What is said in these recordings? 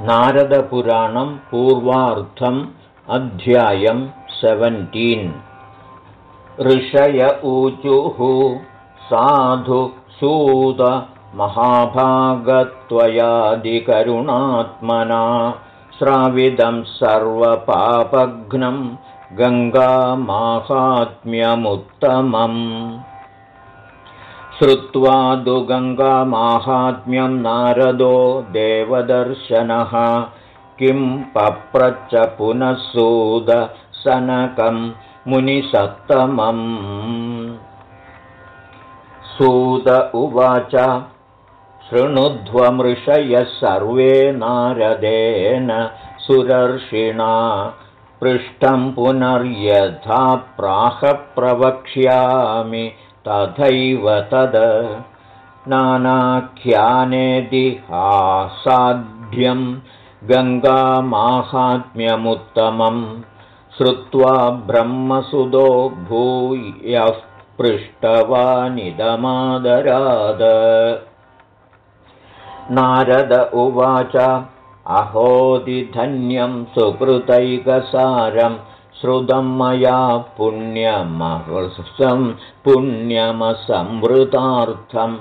नारदपुराणं पूर्वार्थम् अध्यायं सेवन्टीन्। ऋषय ऊचुः साधु सूतमहाभागत्वयादिकरुणात्मना श्राविदं सर्वपापघ्नं गङ्गामाहात्म्यमुत्तमम् श्रुत्वा दु गङ्गामाहात्म्यं नारदो देवदर्शनः। किं पप्रच्च पुनः सूदसनकं मुनिसत्तमम्। सूद उवाच शृणुध्वमृषयः सर्वे नारदेन सुरर्षिणा। पृष्ठं पुनर्यथा प्रवक्ष्यामि तथैव तद नानाख्यानेदिहासाढ्यं गङ्गामाहात्म्यमुत्तमं श्रुत्वा ब्रह्मसुदो भूयः पृष्टवानिदमादराद नारद उवाच अहोदिधन्यं सुकृतैकसारम् श्रुतं मया पुण्यमहृसं पुण्यमसंवृतार्थं।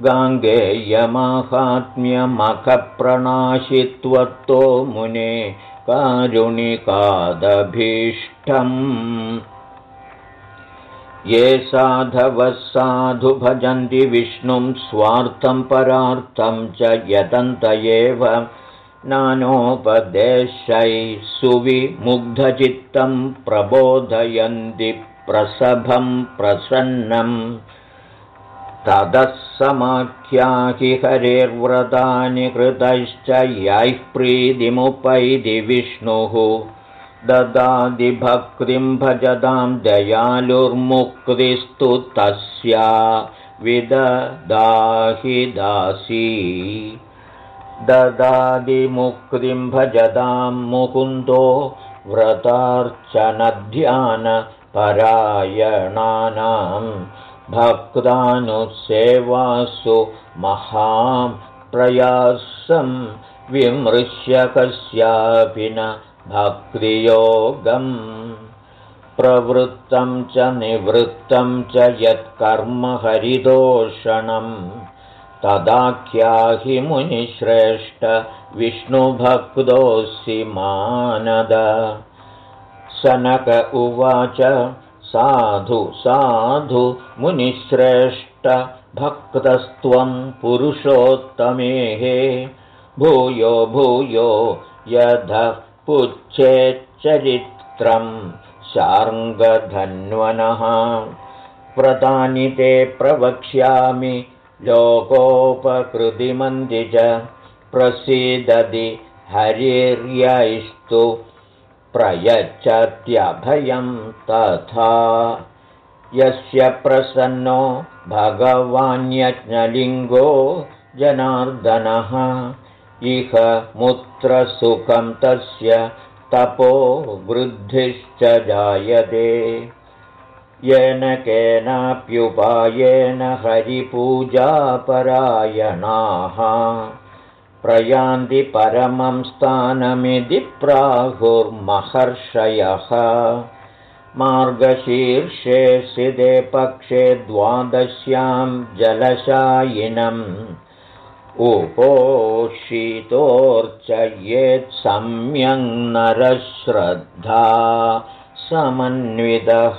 गाङ्गेयमाहात्म्यमखप्रणाशित्वत्तो मुने कारुणिकादभीष्टम्। ये साधवः साधु भजन्ति विष्णुं स्वार्थं परार्थं च यतन्त एव नानोपदेशैः सुविमुग्धचित्तं प्रबोधयन्ति प्रसभं प्रसन्नम् ततः समाख्याहि हरेर्व्रतानि कृतैश्च यैः प्रीतिमुपैति विष्णुः। ददादिभक्तिं भजतां दयालुर्मुक्तिस्तु तस्या। विददाहि दासी ददादिमुक्तिं भजतां मुकुन्दो व्रतार्चनध्यानपरायणानां भक्तानुसेवासु महां प्रयासं विमृश्य कस्यापि न भक्तियोगम् प्रवृत्तं च निवृत्तं च यत्कर्म हरिदोषणम् तदाख्याहि मुनिश्रेष्ठ विष्णुभक्तोऽसि मानद। सनक उवाच साधु साधु मुनिश्रेष्ठ भक्तस्त्वं पुरुषोत्तमेः भूयो भूयो यध पुच्छेच्चरित्रं शार्ङ्गधन्वनः। व्रतानि ते प्रवक्ष्यामि लोकोपकृतिमन्ति च प्रसीदति हरिर्यैस्तु प्रयच्छत्यभयं तथा। यस्य प्रसन्नो भगवान्यज्ञलिङ्गो जनार्दनः इह मुत्रसुखं तस्य तपो वृद्धिश्च जायते येन केनाप्युपायेन हरिपूजापरायणाः। प्रयान्ति परमं स्थानमिति प्राहुर्महर्षयः। मार्गशीर्षे सिदे पक्षे द्वादश्यां जलशायिनम्। उपोषितोर्चयेत्सम्यङ् नरश्रद्धा समन्वितः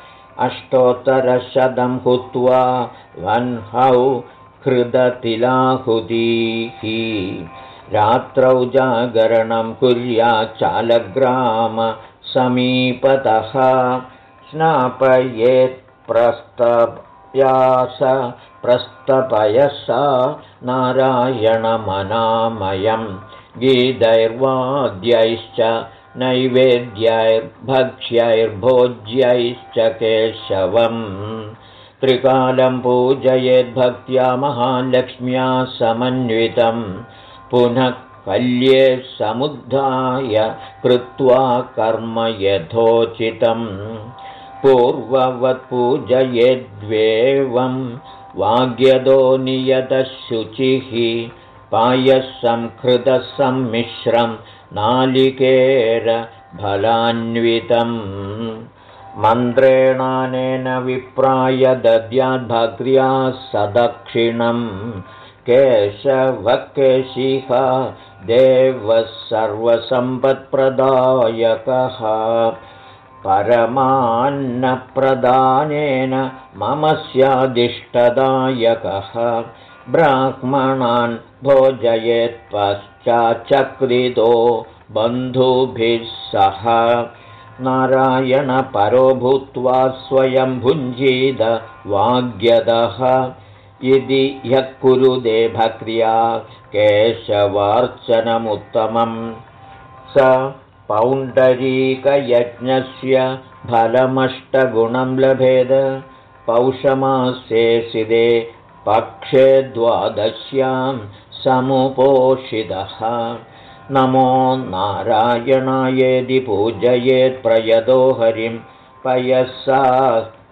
अष्टोत्तरशतं हुत्वा वह्नौ हृदतिलाहुतीः रात्रौ जागरणं कुर्याच्चालग्रामसमीपतः स्नापयेत्प्रस्तव्यास प्रस्तपयसा नारायणमनामयं गीतैर्वाद्यैश्च नैवेद्यैर्भक्ष्यैर्भोज्यैश्च केशवम् त्रिकालं पूजयेद्भक्त्या महालक्ष्म्या समन्वितं। पुनः कल्ये समुद्धाय कृत्वा कर्म यथोचितम्। पूर्ववत्पूजयेद्वेवं वाग्यदो नियतशुचिः पायसंहृतसम्मिश्रं नालिकेरफलान्वितम् मन्त्रेणानेन विप्राय दद्याद्भग्र्या सदक्षिणम्। केशवकेशिः देवः सर्वसम्पत्प्रदायकः। परमान्नप्रदानेन मम स्यादिष्टदायकः ब्राह्मणान् भोजयेत्पश्चाच्चक्रितो बन्धुभिः सह। नारायणपरो भूत्वा स्वयं भुञ्जीद वाग्यदः। इति ह्यः कुरुदे भक्र्या केशवार्चनमुत्तमम्। स पौण्डरीकयज्ञस्य फलमष्टगुणं लभेद। पौषमास्ये सिदे पक्षे द्वादश्यां समुपोषितः। नमो नारायणायेदि पूजयेत्प्रयदो हरिं। पयसा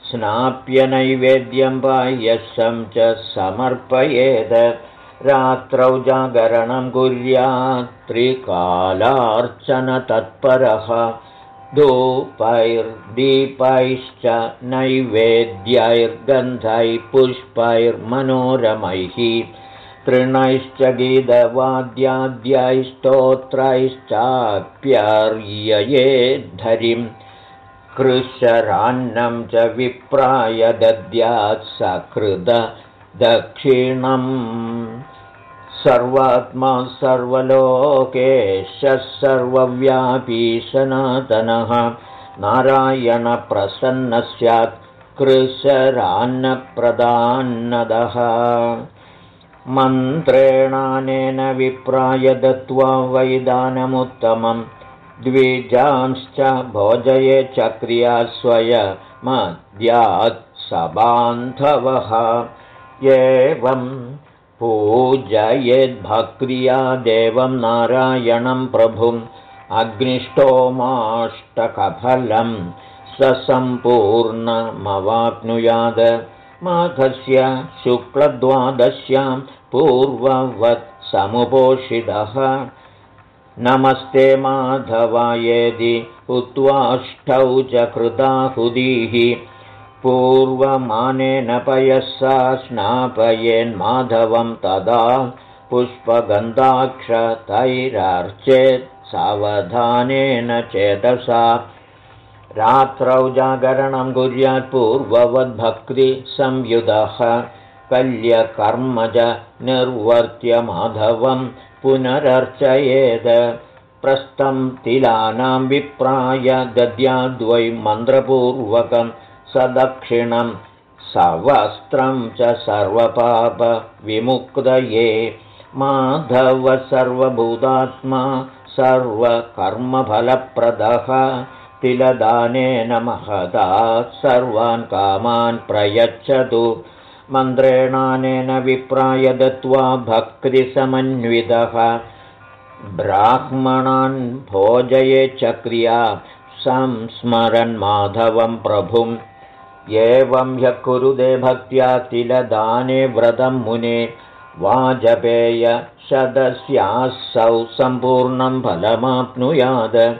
स्नाप्य नैवेद्यं पायसं च समर्पयेद रात्रौ जागरणं कुर्यात्त्रिकालार्चनतत्परः धूपैर्दीपैश्च नैवेद्यैर्गन्धैः पुष्पैर्मनोरमैः तृणैश्च गीतवाद्याद्यैस्तोत्रैश्चाप्यर्ययेद्धरिं कृशरान्नं च विप्राय दद्यात् सकृद दक्षिणम् सर्वात्मा सर्वलोकेशः सर्वव्यापी सनातनः। नारायणप्रसन्नः स्यात् कृशरान्नप्रदान्नदः। मन्त्रेणानेन विप्राय दत्त्वा वैदानमुत्तमं द्विजांश्च भोजये चक्रिया स्वयमद्यात् सबान्धवः। एवं पूजयेद्भक्रिया देवं नारायणं प्रभुम् अग्निष्टोमाष्टकफलं ससम्पूर्णमवाप्नुयाद। माघस्य शुक्लद्वादश्यां पूर्ववत् समुपोषितः। नमस्ते माधवायेदि उक्त्वाष्टौ च कृताहुदीः पूर्वमानेन पयसा स्नापयेन्माधवं तदा पुष्पगन्धाक्षतैरार्चेत् सावधानेन चेतसा। रात्रौ जागरणं कुर्यात् पूर्ववद्भक्तिसंयुधः कल्यकर्मज निर्वर्त्य माधवं पुनरर्चयेद। प्रस्थं तिलानां विप्राय दद्याद्वै मन्त्रपूर्वकम् सदक्षिणं सवस्त्रं च सर्वपापविमुक्तये। माधव सर्वभूतात्मा सर्वकर्मफलप्रदः। तिलदानेन महदा सर्वान् कामान् प्रयच्छतु। मन्त्रेणानेन विप्राय दत्त्वा भक्तिसमन्वितः। ब्राह्मणान् भोजये चक्रिया संस्मरन्माधवं प्रभुम् एवं ह्यः कुरुदे भक्त्या तिलदाने व्रतं मुने वाजपेयशदस्यासौ सम्पूर्णं फलमाप्नुयाद।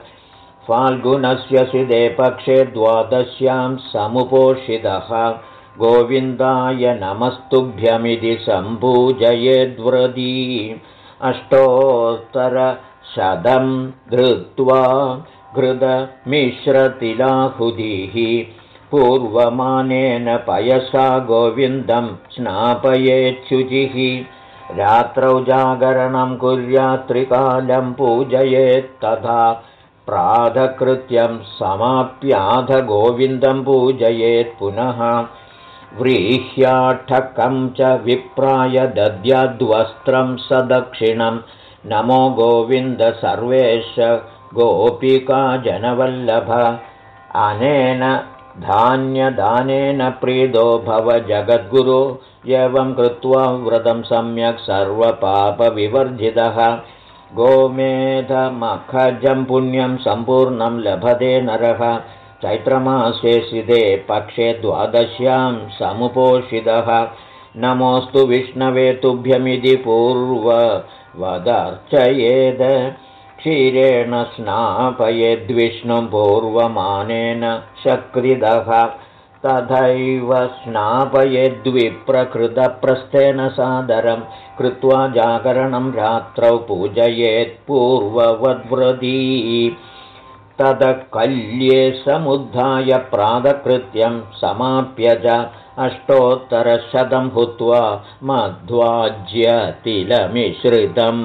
फाल्गुनस्य सिदे पक्षे द्वादश्यां समुपोषितः। गोविन्दाय नमस्तुभ्यमिति सम्पूजयेद्व्रती अष्टोत्तरशतं धृत्वा घृतमिश्रतिलाहुदिः पूर्वमानेन पयसा गोविन्दं स्नापयेच्छुचिः। रात्रौ जागरणं कुर्यात्त्रिकालं पूजयेत्तथा प्रातकृत्यं समाप्याध गोविन्दं पूजयेत् पुनः। व्रीह्याठकं च विप्राय दद्याद्वस्त्रं सदक्षिणं। नमो गोविन्द सर्वेश गोपिका जनवल्लभ। अनेन धान्यदानेन प्रीदो भव जगद्गुरु एवं कृत्वा व्रतं सम्यक् सर्वपापविवर्जितः। गोमेधमखजं पुण्यं सम्पूर्णं लभते नरः। चैत्रमासे सिदे पक्षे द्वादश्यां समुपोषितः। नमोऽस्तु विष्णवे तुभ्यमिति पूर्ववदर्चयेद क्षीरेण स्नापयेद्विष्णुं पूर्वमानेन शक्रिदः तथैव स्नापयेद्विप्रकृतप्रस्थेन सादरं कृत्वा जागरणं रात्रौ पूजयेत्पूर्ववद्व्रती ततः कल्ये समुद्धाय प्रातकृत्यं समाप्य च अष्टोत्तरशतं भूत्वा मध्वाज्यतिलमिश्रितम्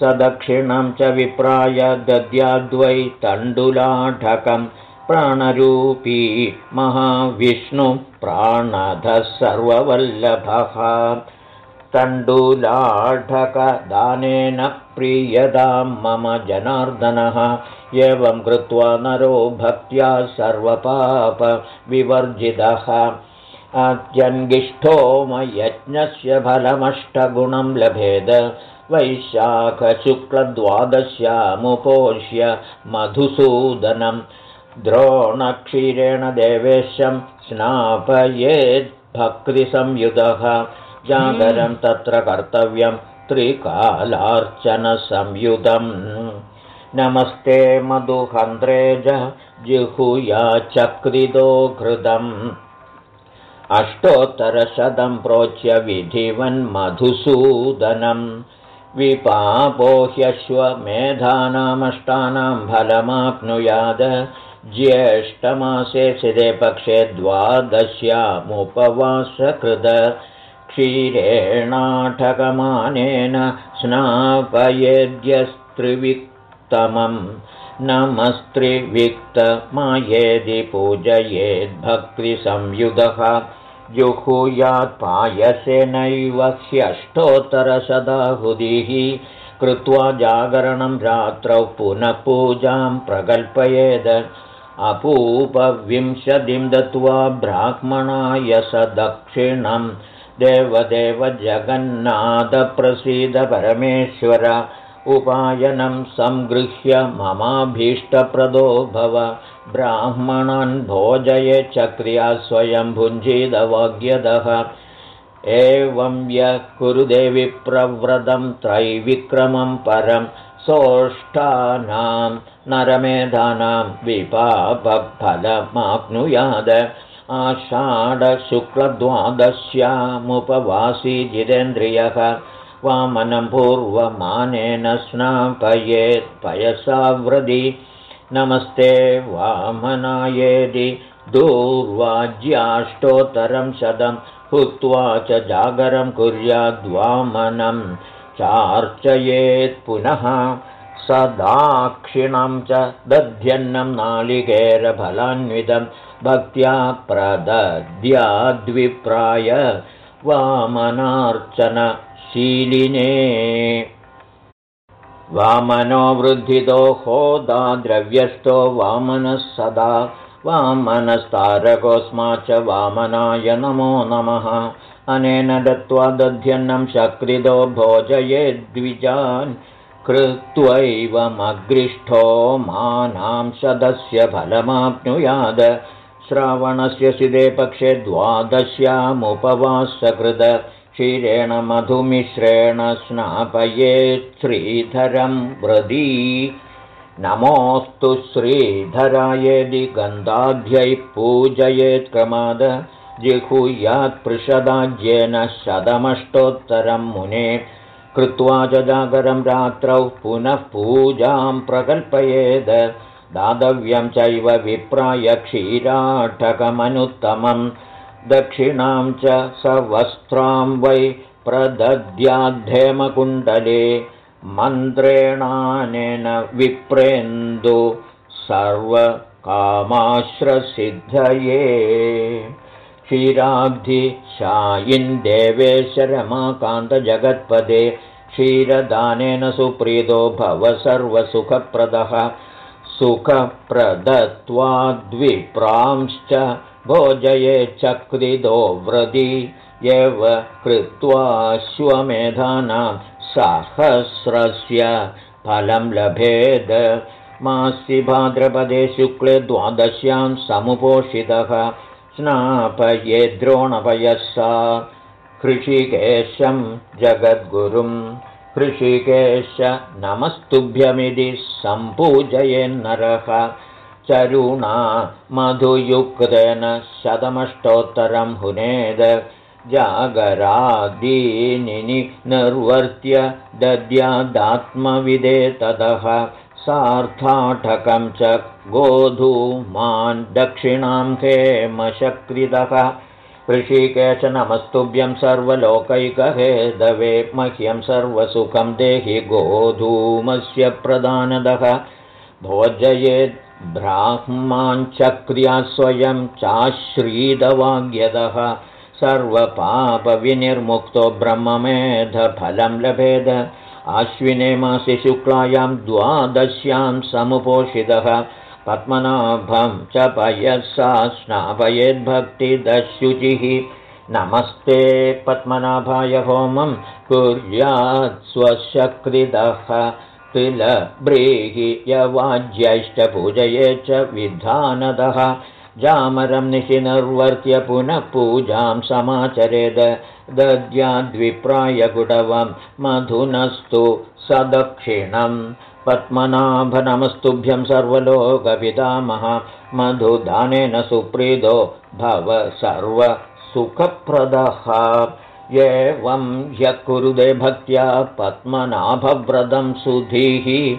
सदक्षिणं च विप्राय दद्याद्वै तण्डुलाढकं प्राणरूपी महाविष्णुप्राणधः सर्ववल्लभः। तण्डुलाढकदानेन प्रीयतां मम जनार्दनः। एवं कृत्वा नरो भक्त्या सर्वपापविवर्जितः अत्यङ्गिष्ठोमयज्ञस्य फलमष्टगुणं लभेद वैशाखशुक्लद्वादश्यामुपोष्य मधुसूदनं द्रोणक्षीरेण देवेशं स्नापयेद्भक्तिसंयुतः जागरं तत्र कर्तव्यं त्रिकालार्चनसंयुतम् नमस्ते मधुहन्द्रे जिहुया चक्रिदो घृतम्। अष्टोत्तरशतं प्रोच्य विधिवन्मधुसूदनम् विपापो ह्यश्वमेधानामष्टानां फलमाप्नुयाद। ज्येष्ठमासे सिरे पक्षे द्वादश्यामुपवासकृत। क्षीरेणाठकमानेन स्नापयेद्यस्त्रिविक्तमं नमस्त्रिविक्तमायेदि पूजयेद्भक्तिसंयुधः जुहुयात्पायसेनैव ह्यष्टोत्तरशदाहुदिः कृत्वा जागरणं रात्रौ पुनः पूजां प्रकल्पयेद अपूपविंशतिं दत्त्वा ब्राह्मणाय स दक्षिणं देवदेव जगन्नाथप्रसीद परमेश्वर उपायनं सङ्गृह्य ममाभीष्टप्रदो भव। ब्राह्मणान् भोजये चक्रिया स्वयं भुञ्जीदवाग्यदः। एवं यः कुरुदेवि प्रव्रतं त्रैविक्रमं परं सोष्ठानां नरमेधानां विपापफलमाप्नुयाद। आषाढशुक्लद्वादश्यामुपवासी जितेन्द्रियः वामनं पूर्वमानेन स्नापयेत् पयसावृदि। नमस्ते वामनायेदि। दूर्वाज्याष्टोत्तरं शतं हुत्वा च जागरं कुर्याद्वामनं चार्चयेत् पुनः सदाक्षिणं च दध्यन्नं नालिकेरफलान्वितं। भक्त्या प्रदद्याद्विप्राय वामनार्चनशीलिने वामनो वृद्धितो होदा द्रव्यस्थो वामनः सदा। वामनस्तारकोऽस्मा च वामनाय नमो नमः। अनेन दत्त्वा दध्यन्नं शक्रितो भोजयेद्विजान् कृत्वैवमग्रिष्ठो मानां शदस्य फलमाप्नुयाद। श्रावणस्य सिदे पक्षे द्वादश्यामुपवासकृत क्षीरेण मधुमिश्रेण स्नापयेत् श्रीधरं व्रदी नमोऽस्तु श्रीधरायेदि गन्धाढ्यै पूजयेत् क्रमाद जिहुयात्पृषदाज्येन शतमष्टोत्तरं मुने। कृत्वा च जागरं रात्रौ पुनः पूजां प्रकल्पयेद। दातव्यं चैव विप्राय क्षीराटकमनुत्तमम् दक्षिणां च सवस्त्रां वै प्रदद्याद्धेमकुण्डले मन्त्रेणानेन विप्रेन्दु सर्वकामाश्रसिद्धये। क्षीराब्धिशायिन्देवेशरमाकान्तजगत्पदे क्षीरदानेन सुप्रीतो भव सर्वसुखप्रदः सुखप्रदत्वाद्विप्रांश्च भोजयेच्चक्रिदो व्रदि एव कृत्वाश्वमेधानां सहस्रस्य फलं लभेद। मासि भाद्रपदे शुक्ले द्वादश्यां समुपोषितः स्नापयेद्रोणपयसा कृषिकेशं जगद्गुरुं कृषिकेश नमस्तुभ्यमिति सम्पूजयेन्नरः चरुणा मधुयुक्तेन शतमष्टोत्तरं हुनेद जागरादीनि निर्वर्त्य दद्यादात्मविदे ततः सार्थाठकं च गोधूमान् दक्षिणां हेमशक्रितः ऋषिकेश नमस्तुभ्यं सर्वलोकैकहेदवे मह्यं सर्वसुखं देहि गोधूमस्य प्रदानदः। भोजयेद् ब्राह्माञ्चक्रिया स्वयं चाश्रीदवाग्यदः सर्वपापविनिर्मुक्तो ब्रह्ममेधफलं लभेद। आश्विने मासि शुक्लायां द्वादश्यां समुपोषितः। पद्मनाभं च पयसा स्नापयेद्भक्तिदशुचिः नमस्ते पद्मनाभाय होमं कुर्यात् स्वशकृदः तिलब्रीहि यवाज्यैष्टपूजये च विधानदः। जामरं निशिनिर्वर्त्य पुनः पूजां समाचरेद। दद्याद्विप्रायगुडवं मधुनस्तु सदक्षिणं। पद्मनाभनमस्तुभ्यं सर्वलोकपितामह। मधुदानेन सुप्रीदो भव सर्वसुखप्रदः एवं ह्यः कुरुदे भक्त्या पद्मनाभव्रतं सुधीः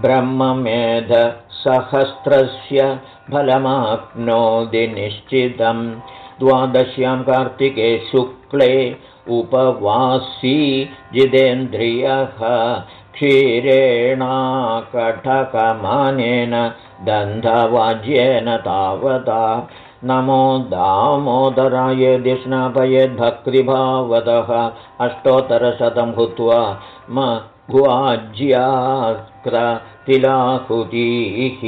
ब्रह्ममेधसहस्रस्य फलमाप्नोति निश्चितं। द्वादश्यां कार्तिके शुक्ले उपवासी जितेन्द्रियः क्षीरेणाकटकमानेन दन्धवाज्येन तावता नमो दामोदराय दिष्णापयेद्भक्तिभावतः अष्टोत्तरशतं भूत्वा म तिलाहुतीः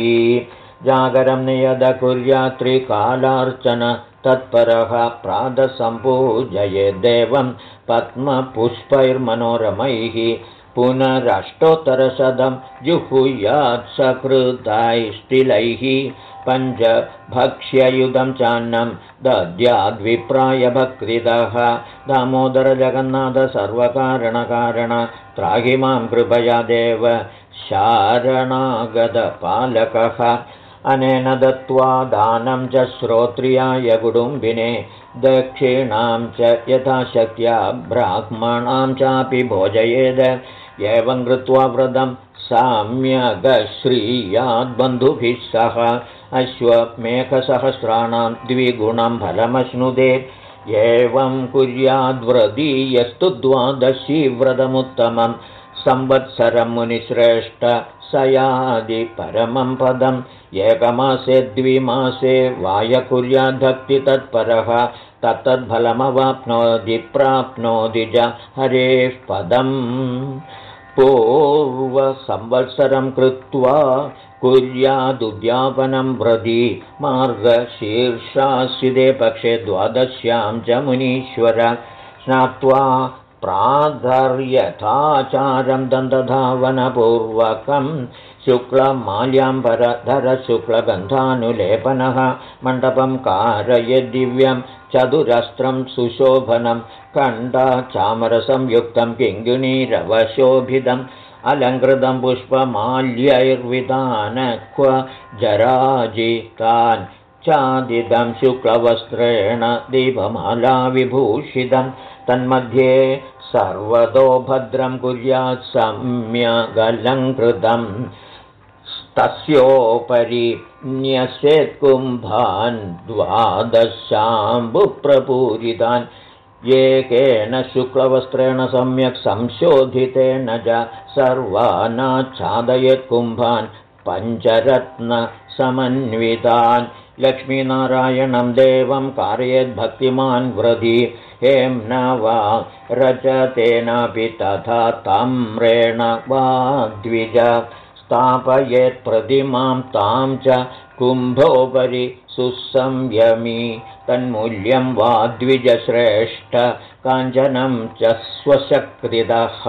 जागरं नियद कुर्यात्रिकालार्चन तत्परः प्रातःसम्पूजयेद्देवं पद्मपुष्पैर्मनोरमैः। पुनरष्टोत्तरशतं जुहुयात् सकृतैष्टिलैः पञ्चभक्ष्ययुधं चान्नं दद्याद्विप्रायभक्तितः दामोदरजगन्नाथसर्वकारणकारण त्राहि मां कृपया देव शारणागतपालकः। अनेन दत्त्वा दानं च श्रोत्रियाय कुटुम्बिने दक्षिणां च यथाशक्त्या ब्राह्मणां चापि भोजयेद एवं कृत्वा व्रतं साम्यगश्रीयाद्बन्धुभिः सह अश्वमेघसहस्राणां द्विगुणं फलमश्नुदे। एवं कुर्याद्व्रदीयस्तु द्वादशी व्रतमुत्तमं संवत्सरं मुनिश्रेष्ठ स यादि परमं पदम् एकमासे द्विमासे वायकुर्याद्भक्तितत्परः तत्तद्फलमवाप्नोति प्राप्नोति च हरेः पदम् पूर्वसंवत्सरं कृत्वा कुर्यादुद्यापनं व्रति मार्गशीर्षास्विदे पक्षे द्वादश्यां च मुनीश्वर स्नात्वा प्राधर्यथाचारं दन्तधावनपूर्वकं शुक्लमाल्याम्बरधरशुक्लगन्धानुलेपनः मण्डपं कारयदिव्यं चतुरस्त्रं सुशोभनं कण्डाचामरसंयुक्तं किङ्गिणीरवशोभितम् अलङ्कृतं पुष्पमाल्यैर्विधान क्व जराजितान् चादिदं शुक्लवस्त्रेण दीपमालाविभूषितं तन्मध्ये सर्वतो भद्रं कुर्यात् सम्यगलङ्कृतं। तस्योपरि न्यसेत्कुम्भान् द्वादशाम्बुप्रपूरितान्। एकेन शुक्लवस्त्रेण सम्यक् संशोधितेन च सर्वानाच्छादयत्कुम्भान् पञ्चरत्नसमन्वितान् लक्ष्मीनारायणं देवं कारयेद्भक्तिमान् वृधि। हें न वा रचतेनापि तथा ताम्रेण वा द्विज। स्थापयेत् प्रतिमां तां च कुम्भोपरि सुसंयमी। तन्मूल्यं वा द्विजश्रेष्ठ काञ्चनं च स्वशक्तिदः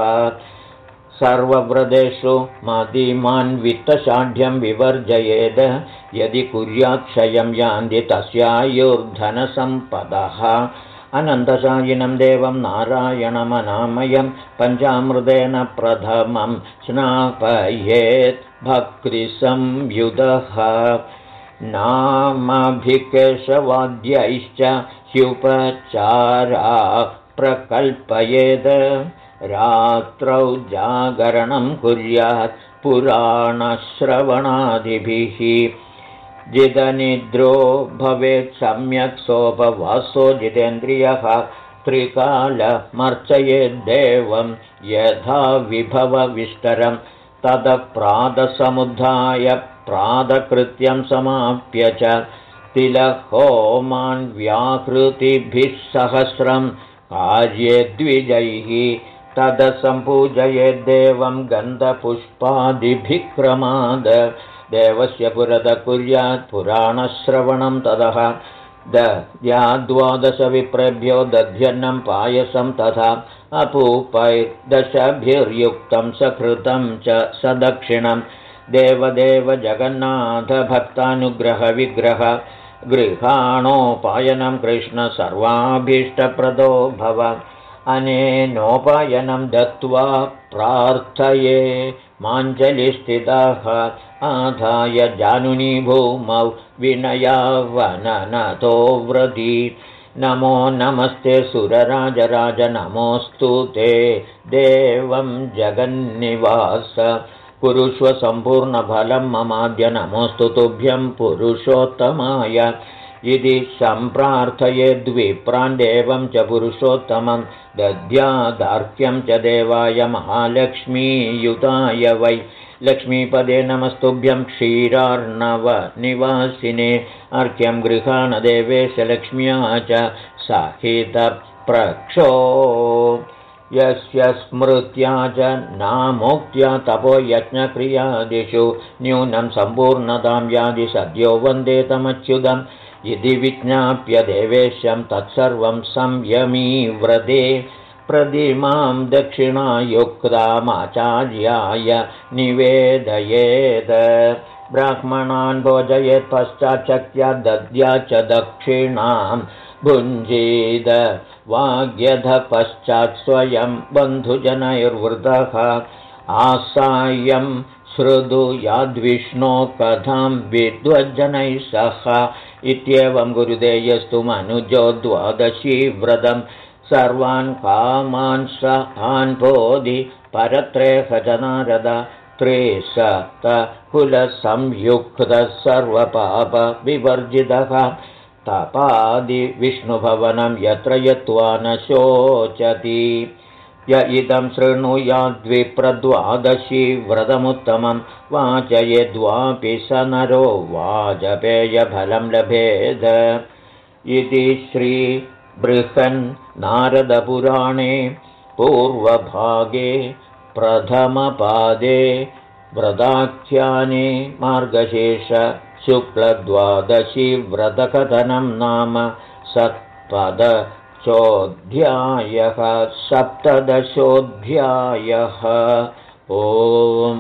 सर्वव्रतेषु मदिमान्वित्तशाढ्यं विवर्जयेद। यदि कुर्याक्षयं यान्ति तस्यायुर्धनसम्पदः। अनन्तशायिनं देवं नारायणमनामयं पञ्चामृतेन प्रथमं स्नापयेत् भक्तिसंयुधः। नामभिकेशवाद्यैश्च ह्युपचारा प्रकल्पयेत् रात्रौ जागरणं कुर्यात् पुराणश्रवणादिभिः। जिदनिद्रो भवेत् सम्यक् सोपवासो जितेन्द्रियः। त्रिकालमर्चयेद्देवं यथा विभवविस्तरं। ततः प्रातसमुद्धाय प्रातकृत्यं समाप्य च तिलहोमान् व्याकृतिभिः सहस्रं। कार्ये द्विजैः तदसम्पूजयेद्देवं गन्धपुष्पादिभिक्रमाद। देवस्य पुरत कुर्यात् पुराणश्रवणं ततः। द्वादशविप्रेभ्यो दध्यन्नं पायसं तथा। अपूपैर्दशभिर्युक्तं सकृतं च सदक्षिणं। देवदेव जगन्नाथभक्तानुग्रहविग्रह। गृहाणोपायनं कृष्ण सर्वाभीष्टप्रदो भव अनेनोपायनं दत्त्वा प्रार्थये माञ्जलिस्थितः आधाय जानुनी भूमौ विनयावननतो व्रती। नमो नमस्ते सुरराजराज नमोऽस्तु ते देवं जगन्निवास। सम्पूर्णफलं ममाद्य नमोऽस्तु तुभ्यं पुरुषोत्तमाय इति सम्प्रार्थयेद्विप्राण्डेवं च पुरुषोत्तमं दद्यादार्क्यं च देवाय महालक्ष्मीयुताय वै। लक्ष्मीपदे नमस्तुभ्यं क्षीरार्णवनिवासिने अर्घ्यं गृहाणदेवेश लक्ष्म्या च साहितप्रक्षो। यस्य स्मृत्या च नामोक्त्या तपो यज्ञक्रियादिषु न्यूनं सम्पूर्णतां यादि सद्यो वन्देतमच्युतम् यदि विज्ञाप्य देवेशं तत्सर्वं संयमीव्रते प्रतिमां दक्षिणायुक्तामाचार्याय निवेदयेत् ब्राह्मणान् भोजयेत् पश्चाच्चक्त्या दद्या च दक्षिणां भुञ्जीद। वाग्यध पश्चात् स्वयं बन्धुजनैर्वृतः आसायं श्रुदु याद्विष्णो कथां विद्वज्जनैः सह इत्येवं गुरुदेयस्तु मनुजो द्वादशी व्रतं सर्वान् कामान् स आन्पोधि परत्रेहजनारद त्रिशतकुलसंयुक्तः सर्वपापविवर्जितः। तपादिविष्णुभवनं यत्र यत्त्वा न शोचति य इदं शृणुयाद्विप्रद्वादशी व्रतमुत्तमं वाचयेद्वापि स नरो वाजपेयफलं लभेद। इति श्रीबृहन्नारदपुराणे पूर्वभागे प्रथमपादे व्रताख्याने मार्गशेषशुक्लद्वादशी व्रतकथनं नाम सत्पद चोऽध्यायः सप्तदशोऽध्यायः। ओम्